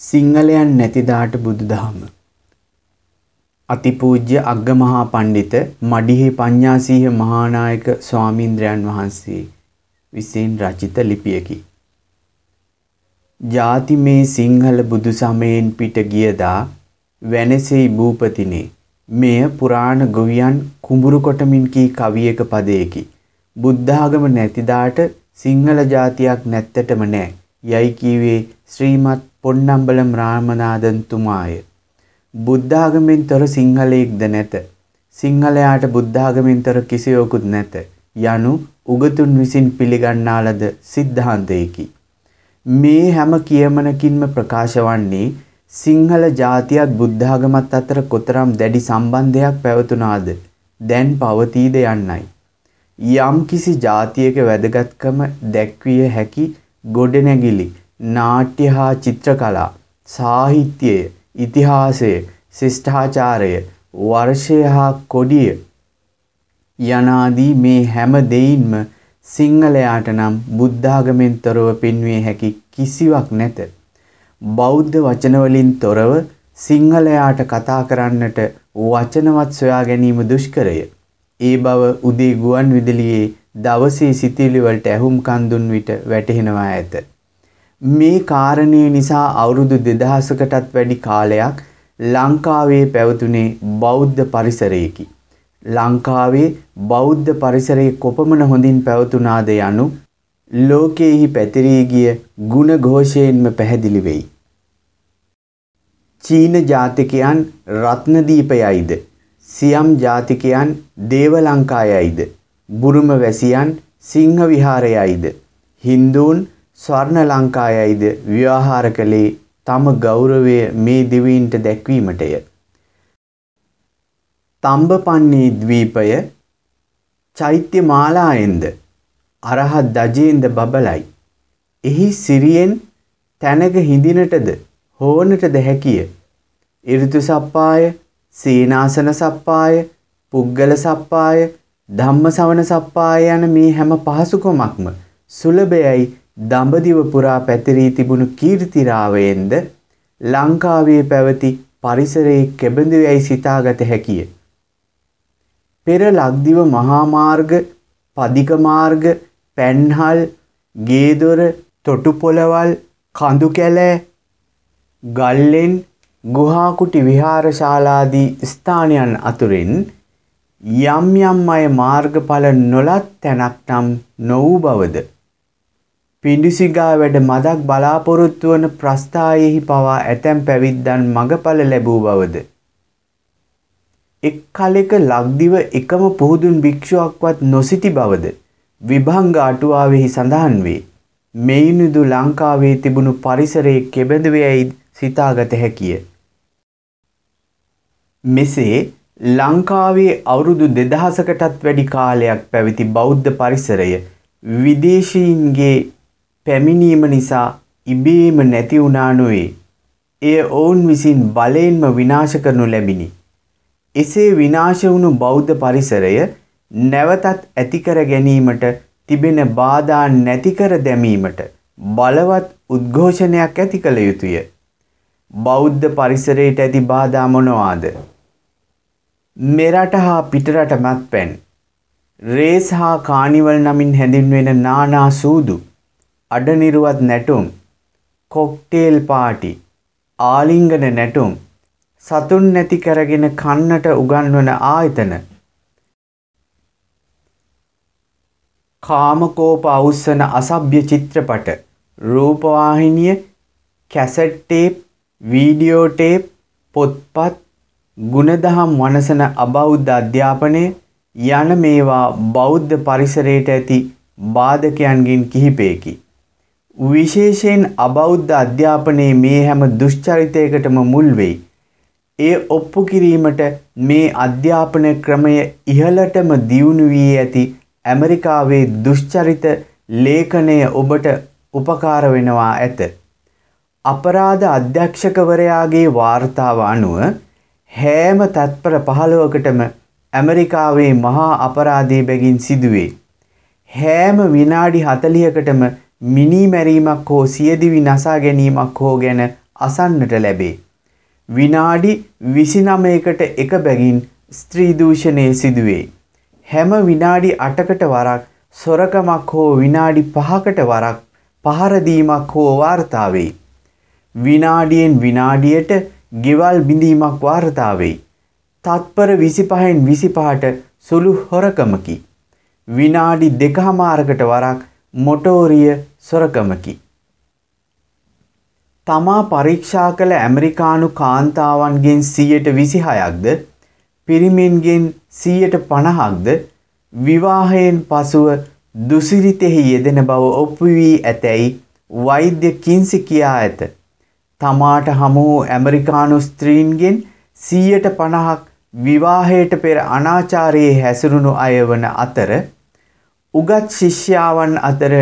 සිංහලයන් නැතිදාට බුදුදහම අතිපූජ්‍ය අග්ගමහා පණ්ඩිත මඩිහි පඤ්ඤාසීහ මහානායක ස්වාමීන්ද්‍රයන් වහන්සේ විසින් රචිත ලිපියකි. ජාති මේ සිංහල බුදු සමයෙන් පිට ගියදා වෙනසෙයි භූපතිනේ මෙය පුරාණ ගොවියන් කුඹුරු කොටමින් කී කවියක පදයකි. බුද්ධාගම නැතිදාට සිංහල ජාතියක් නැත්තටම නෑ. යයි කීවේ ශ්‍රීමත් පොන්නම්බලම් රාමනාදන් තුමාය. බුද්ධාගමෙන් තොර සිංහලයෙක්ද නැත. සිංහලයාට බුද්ධාගමෙන් තොර කිසිවකුත් නැත. යනු උගතුන් විසින් පිළිගන්නා ලද සිද්ධාන්තයකි. මේ හැම කියමනකින්ම ප්‍රකාශ වන්නේ සිංහල ජාතියත් බුද්ධාගමත් අතර කොතරම් දැඩි සම්බන්ධයක් පැවතුනාද දැන් පවතීද යන්නයි. යම් කිසි ජාතියක වැදගත්කම දැක්විය හැකි ගොඩනැගිලි නාට්‍ය හා චිත්‍රකලා සාහිත්‍යය ඉතිහාසය ශිෂ්ඨාචාරය වර්ෂය හා කොඩිය යනාදී මේ හැම දෙයින්ම සිංහලයාට නම් බුද්ධාගමෙන් තොරව පෙන්විය හැකි කිසිවක් නැත. බෞද්ධ වචනවලින් තොරව සිංහලයාට කතා කරන්නට වචනවත් සොයා ගැනීම දුෂ්කරය. ඒ බව උදේ ගුවන් විදුලියේ දවසේ සිතිවිලි වලට ඇහුම් කන් දුන් විට වැටහෙනවා ඇත. මේ කාරණය නිසා අවුරුදු දෙදහසකටත් වැඩි කාලයක් ලංකාවේ පැවතුනේ බෞද්ධ පරිසරයකි. ලංකාවේ බෞද්ධ පරිසරයේ කොපමණ හොඳින් පැවතුනාද යනු ලෝකයෙහි පැතිරී ගිය ගුණ ഘോഷයෙන්ම පැහැදිලි වෙයි. චීන ජාතිකයන් රත්නදීපයයිද සියම් ජාතිකයන් දේවලංකායයිද බුරුම වැසියන් සිංහ විහාරයයිද හින්දුන් ස්වර්ණ ලංකායයිද ව්‍යවහාර කළේ තම ගෞරවය මේ දිවයින්ට දැක්වීමටය. තම්බපන්නේ ද්වීපය චෛත්‍ය මාලායෙන්ද අරහත් දජයෙන්ද බබලයි. එහි සිරියෙන් තැනක හිඳිනටද හෝනටද හැකිය. ඉරිතු සප්පාය, සීනාසන සප්පාය, පුද්ගල සප්පාය, ධම්ම සවන සප්පාය යන මේ හැම පහසුකමක්ම සුලභයයි දඹදිව පුරා පැතිරී තිබුණු කීර්තිරාවයෙන්ද ලංකාවේ පැවති පරිසරයේ කෙබඳු යැයි සිතාගත හැකිය. පෙර ලක්දිව මහා මාර්ග, පදික මාර්ග, පැන්හල්, ගේදොර, තොටුපොළවල්, කඳු කැලෑ, ගල්ලෙන් ගුහාකුටි විහාරශාලාදී ස්ථානයන් අතුරින් යම් යම් අය මාර්ගඵල නොලත් තැනක් නම් නොවූ බවද පිඬුසිඟා වැඩ මදක් බලාපොරොත්තු වන ප්‍රස්ථායෙහි පවා ඇතැම් පැවිද්දන් මගඵල ලැබූ බවද එක් කලෙක ලක්දිව එකම පුහුදුන් භික්ෂුවක්වත් නොසිටි බවද විභංග අටුවාවෙහි සඳහන් වේ. මෙයිනුදු ලංකාවේ තිබුණු පරිසරයේ කෙබඳ වේයි සිතාගත හැකිය. මෙසේ ලංකාවේ අවුරුදු 2000කටත් වැඩි කාලයක් පැවති බෞද්ධ පරිසරය විදේශීන්ගේ පැමිණීම නිසා ඉබේම නැති වුණා නොවේ. එය ඔවුන් විසින් බලයෙන්ම විනාශ කරනු ලැබිනි. එසේ විනාශ වුණු බෞද්ධ පරිසරය නැවතත් ඇතිකර ගැනීමට තිබෙන බාධා නැතිකර දැමීමට බලවත් උද්ඝෝෂණයක් ඇති කළ යුතුය. බෞද්ධ පරිසරයට ඇති බාධා මොනවාද? මෙරට හා පිටරට මත්පැන් රේස් හා කානිවල් නමින් හැඳින්වෙන නානා සූදු අඩනිරුවත් නැටුම් කොක්ටේල් පාටි ආලිංගන නැටුම් සතුන් නැති කරගෙන කන්නට උගන්වන ආයතන. කාමකෝප අවුස්සන අසභ්‍ය චිත්‍රපට රූපවාහිනිය කැසට් ටේප් වීඩියෝ ටේප් පොත්පත් ගුණදහම් වනසන අබෞද්ධ අධ්‍යාපනය යන මේවා බෞද්ධ පරිසරයට ඇති බාධකයන්ගෙන් කිහිපයකි. විශේෂයෙන් අබෞද්ධ අධ්‍යාපනයේ මේ හැම දුෂ්චරිතයකටම මුල් වෙයි. ඒ ඔප්පු කිරීමට මේ අධ්‍යාපන ක්‍රමය ඉහළටම දියුණු වී ඇති ඇමරිකාවේ දුෂ්චරිත ලේඛනය ඔබට උපකාර වෙනවා ඇත. අපරාධ අධ්‍යක්ෂකවරයාගේ වාර්තාව අනුව හැම තත්පර පහළොවකටම ඇමරිකාවේ මහා අපරාධය බැගින් සිදුවේ. හැම විනාඩි හතලියකටම මිනී මැරීමක් හෝ සියදිවි නසා ගැනීමක් හෝ ගැන අසන්නට ලැබේ. විනාඩි 29කට එක බැගින් ස්ත්‍රී දූෂණය සිදුවේ. හැම විනාඩි 8කට වරක් සොරකමක් හෝ විනාඩි 5කට වරක් පහර දීමක් හෝ වාර්තා වෙයි. විනාඩියෙන් විනාඩියට ගෙවල් බිඳීමක් වාර්තා වෙයි. තත්පර 25න් 25ට සුළු හොරකමකි. විනාඩි දෙකහමාරකට වරක් මොටෝරිය සොරකමකි. තමා පරීක්ෂා කළ ඇමරිකානු කාන්තාවන්ගෙන් සියයට විසිහයක්ද පිරිමින්ගෙන් සීයට පණහක්ද විවාහයෙන් පසුව දුසිරිතෙහි යෙදෙන බව ඔප්පු වී ඇතැයි වෛද්‍ය කින්සි කියා ඇත. තමාට හමු ඇමරිකානු ස්ත්‍රීන්ගෙන් සීයට පණහක් විවාහයට පෙර අනාචාරයේ හැසිරුණු අය වන අතර උගත් ශිෂ්‍යාවන් අතර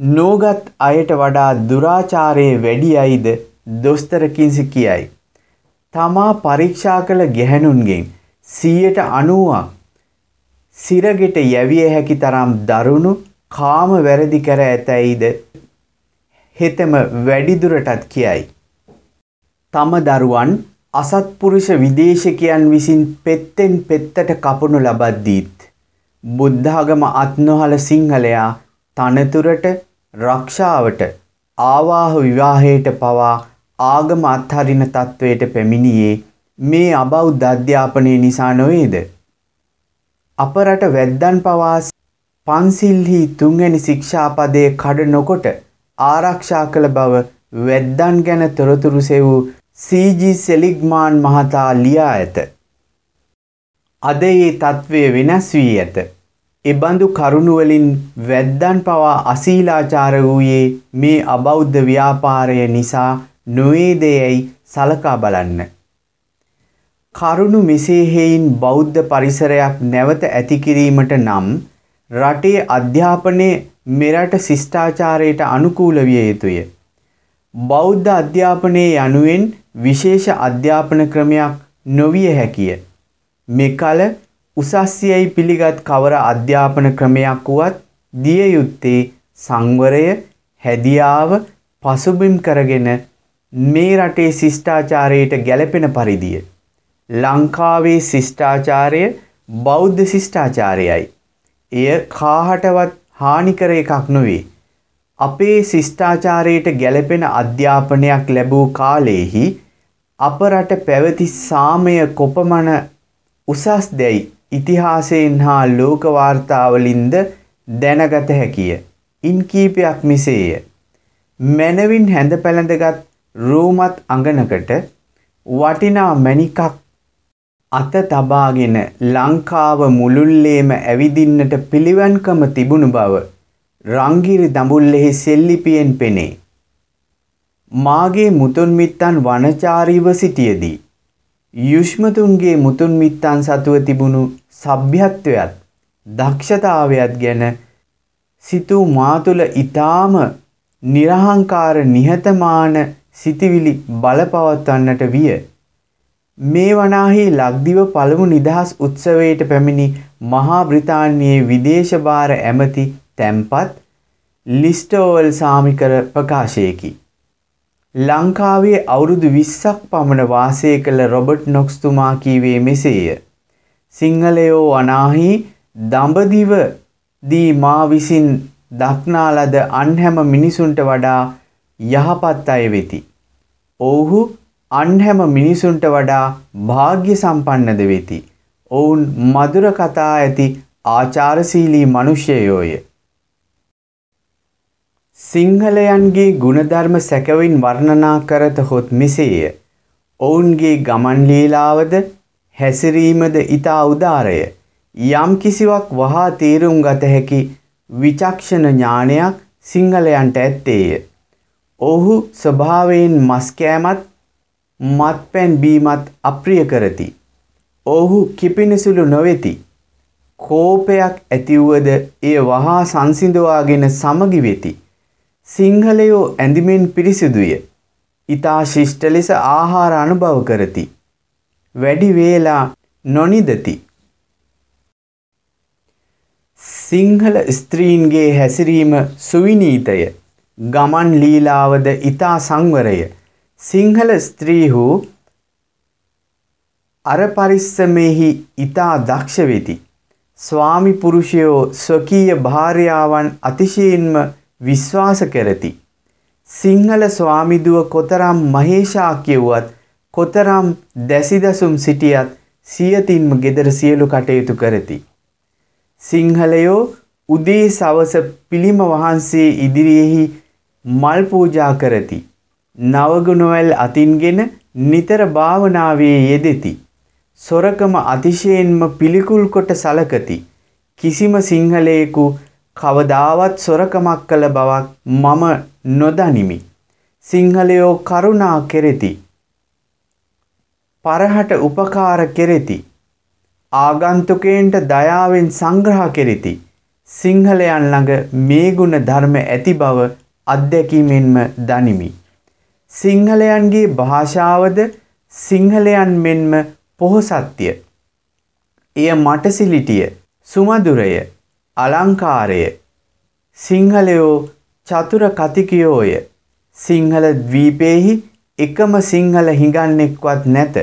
නෝගත් අයට වඩා දුරාචාරයේ වැඩියයිද දොස්තර කින්සි කියයි. තමා පරීක්ෂා කළ ගැහැණුන්ගෙන් සීයට අනුවක් සිරගෙට යැවිය හැකි තරම් දරුණු කාම වැරදි කර ඇතැයිද හෙතම වැඩිදුරටත් කියයි. තම දරුවන් අසත්පුරුෂ විදේශකයන් විසින් පෙත්තෙන් පෙත්තට කපනු ලබද්දීත් බුද්ධාගම අත්නොහල සිංහලයා තනතුරට රක්ෂාවට ආවාහ විවාහයට පවා ආගම අත්හරින තත්ත්වයට පැමිණියේ මේ අබෞද්ධ අධ්‍යාපනය නිසා නොවේද? අප රට වැද්දන් පවා පන්සිල්හි තුන්වැනි ශික්ෂාපදයේ කඩ නොකොට ආරක්ෂා කළ බව වැද්දන් ගැන තොරතුරු සෙවූ සීජී සෙලිග්මාන් මහතා ලියා ඇත. අද ඒ තත්ත්වය වෙනස් වී ඇත. එබඳු කරුණුවලින් වැද්දන් පවා අසීලාචාර වූයේ මේ අබෞද්ධ ව්‍යාපාරය නිසා නොවේදයැයි සලකා බලන්න. කරුණු මෙසේ හේයින් බෞද්ධ පරිසරයක් නැවත ඇතිකිරීමට නම් රටේ අධ්‍යාපනය මෙරට ශිෂ්ඨාචාරයට අනුකූල විය යුතුය. බෞද්ධ අධ්‍යාපනයේ යනුවෙන් විශේෂ අධ්‍යාපන ක්‍රමයක් නොවිය හැකිය. මෙකල උසස්යයි පිළිගත් කවර අධ්‍යාපන ක්‍රමයක් වුවත් දිය යුත්තේ සංවරය හැදියාව පසුබිම් කරගෙන මේ රටේ ශිෂ්ඨාචාරයට ගැලපෙන පරිදිය. ලංකාවේ ශිෂ්ඨාචාරය බෞද්ධ ශිෂ්ඨාචාරයයි. එය කාහටවත් හානිකර එකක් නොවේ. අපේ ශිෂ්ඨාචාරයට ගැලපෙන අධ්‍යාපනයක් ලැබූ කාලයෙහි අප රට පැවති සාමය කොපමණ උසස් දැයි ඉතිහාසයෙන් හා ලෝක වාර්තාවලින්ද දැනගත හැකිය. ඉන් කීපයක් මෙසේය. මැනවින් හැඳ පැළඳගත් රූමත් අඟනකට වටිනා මැණිකක් අත තබාගෙන ලංකාව මුළුල්ලේම ඇවිදින්නට පිළිවන්කම තිබුණු බව රංගිරි දඹුල්ලෙහි සෙල්ලිපියෙන් පෙනේ. මාගේ මුතුන් මිත්තන් වනචාරීව සිටියදී යුෂ්මතුන්ගේ මුතුන් මිත්තන් සතුව තිබුණු සભ્યත්වයත් දක්ෂතාවයත් ගැන සිතූ මා තුළ ඊටාම නිර්හංකාර නිහතමාන සිටිවිලි බලපවත්වන්නට විය. මේ වනාහි ලක්දිව පළමු නිදහස් උත්සවයට පැමිණි මහා බ්‍රිතාන්‍යයේ විදේශ භාර ඇමති තැන්පත් ලිස්ටෝවල් සාමිකර ප්‍රකාශයකි. ලංකාවේ අවුරුදු 20ක් පමණ වාසය කළ රොබර්ට් නොක්ස් තුමා කීවේ මෙසේය. සිංහලයෝ අනාහි දඹදිව දී මා විසින් දක්නා ලද අන් හැම මිනිසුන්ට වඩා යහපත් අය වෙති. ඔවුහු අන් හැම මිනිසුන්ට වඩා වාග්ය සම්පන්නද වෙති. ඔවුන් මధుර කතා ඇති ආචාරශීලී මනුෂ්‍යයෝය. සිංහලයන්ගේ ගුණධර්ම සැකවින් වර්ණනා කරත හොත් මෙසේය. ඔවුන්ගේ ගමන් ලීලාවද හැසිරීමද ඊතා උදාරය. යම් කිසිවක් වහා තේරුම් ගත හැකි විචක්ෂණ ඥානයක් සිංහලයන්ට ඇත්තේය. ඔහු ස්වභාවයෙන් මස් කෑමත් මත්පැන් බීමත් අප්‍රිය කරති. ඔහු කිපිනිසුළු නොවෙති. කෝපයක් ඇතිවුවද එය වහා සංසිඳවාගෙන සමගි වෙති. සිංහලයෝ ඇඳිමින් පිරිසිදුය. ඊතා ශිෂ්ට ලෙස ආහාර අනුභව කරති. වැඩි වේලා නොනිදති. සිංහල ස්ත්‍රීන්ගේ හැසිරීම සුවිනීතය. ගමන් ලීලාවද ඊතා සංවරය. සිංහල ස්ත්‍රීහු අර පරිස්සමෙහි ඊතා දක්ෂ වෙති. ස්වාමි පුරුෂයෝ ස්වකීය භාර්යාවන් අතිශයින්ම විශ්වාස කරති. සිංහල ස්වාමිදුව කොතරම් මහේෂා කියවුවත් කොතරම් දැසිදසුම් සිටියත් සියතින්ම ගෙදර සියලු කටයුතු කරති. සිංහලයෝ උදේ සවස පිළිම වහන්සේ ඉදිරියෙහි මල් පූජා කරති. නවගුණවැල් අතින්ගෙන නිතර භාවනාවේ යෙදෙති. සොරකම අතිශයෙන්ම පිළිකුල් කොට සලකති. කිසිම සිංහලයෙකු කවදාවත් සොරකමක් කළ බවක් මම නොදනිමි. සිංහලයෝ කරුණා කෙරෙති. පරහට උපකාර කෙරෙති. ආගන්තුකයන්ට දයාවෙන් සංග්‍රහ කෙරෙති. සිංහලයන් ළඟ මේ ගුණ ධර්ම ඇති බව අත්දැකීමෙන්ම දනිමි. සිංහලයන්ගේ භාෂාවද සිංහලයන් මෙන්ම පොහොසත්ය. එය මටසිලිටිය, සුමදුරය, අලංකාරය. සිංහලයෝ චතුර කතිකයෝය. සිංහල දවීපයෙහි එකම සිංහල හිඟන්නෙක්වත් නැත.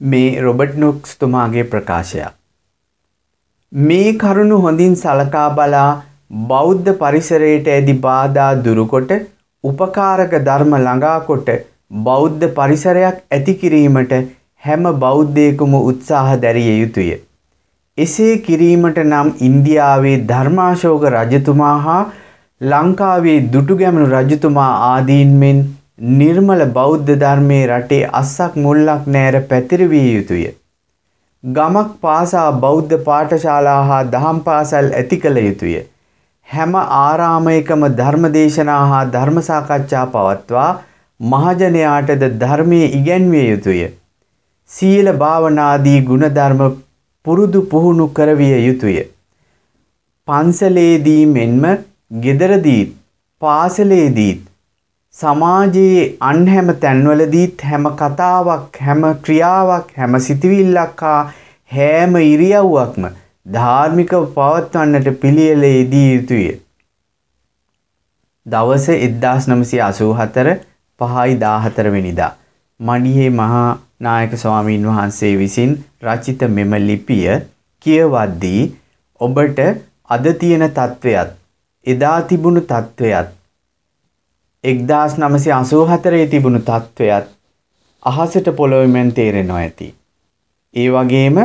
මේ රොබට් නොක්ස් තුමාගේ ප්‍රකාශයක්. මේ කරුණු හොඳින් සලකා බලා බෞද්ධ පරිසරයට ඇදි බාධා දුරුකොට උපකාරක ධර්ම ළඟාකොට බෞද්ධ පරිසරයක් ඇති කිරීමට හැම බෞද්ධයකුම උත්සාහ දැරිය යුතුය. එසේ කිරීමට නම් ඉන්දියාවේ ධර්මාශෝක රජතුමා හා ලංකාවේ දුටුගැමුණු රජතුමා ආදීන් මෙන් නිර්මල බෞද්ධ ධර්මයේ රටේ අස්සක් මුල්ලක් නෑර පැතිරවිය යුතුය. ගමක් පාසා බෞද්ධ පාඨශාලා හා දහම් පාසල් ඇති කළ යුතුය. හැම ආරාමයකම ධර්මදේශනා හා ධර්ම සාකච්ඡා පවත්වා මහජනයාටද ධර්මයේ ඉගැන්විය යුතුය. සීල භාවනාදී ගුණධර්ම පුරුදු පුහුණු කරවිය යුතුය. පන්සලේදී මෙන්ම ගෙදරදීත් පාසලේදීත් සමාජයේ අන් හැම තැන්වලදීත් හැම කතාවක් හැම ක්‍රියාවක් හැම සිතිවිල්ලක් හා හැම ඉරියව්වක්ම ධාර්මිකව පවත්වන්නට පිළියෙලේදී යුතුය. දවස එද්දාස් නමසි අසූ හතර පහයි දාහතරවෙනිදා. මඩියේ මහා නායක ස්වාමීන් වහන්සේ විසින් රචිත මෙම ලිපිය කියවද්දී ඔබට අද තියෙන තත්ත්වයත් එදා තිබුණු තත්ත්වයත් එක්දාස් නමසි අසූහතරේ තිබුණු තත්ත්වයත් අහසට පොළොවමෙන් තේරෙනවා ඇති. ඒ වගේම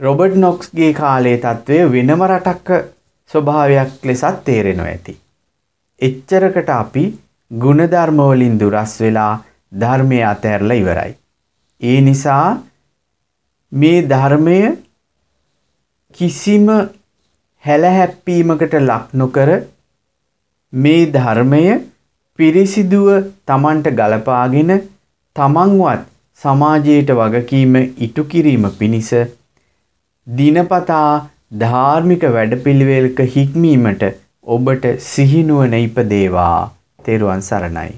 රොබට් නොක්ස්ගේ කාලේ තත්ත්වය වෙනම රටක්ක ස්වභාවයක් ලෙසත් තේරෙනවා ඇති. එච්චරකට අපි ගුණධර්මවලින් දුරස් වෙලා ධර්මය අතැරලා ඉවරයි. ඒ නිසා මේ ධර්මය කිසිම හැලහැප්පීමකට ලක් නොකර මේ ධර්මය පිරිසිදුව තමන්ට ගලපාගෙන තමන්වත් සමාජයට වගකීම ඉටු කිරීම පිණිස දිනපතා ධාර්මික වැඩපිළිවෙලක හික්මීමට ඔබට සිහිනුවන ඉපදේවා. තෙරුවන් සරණයි.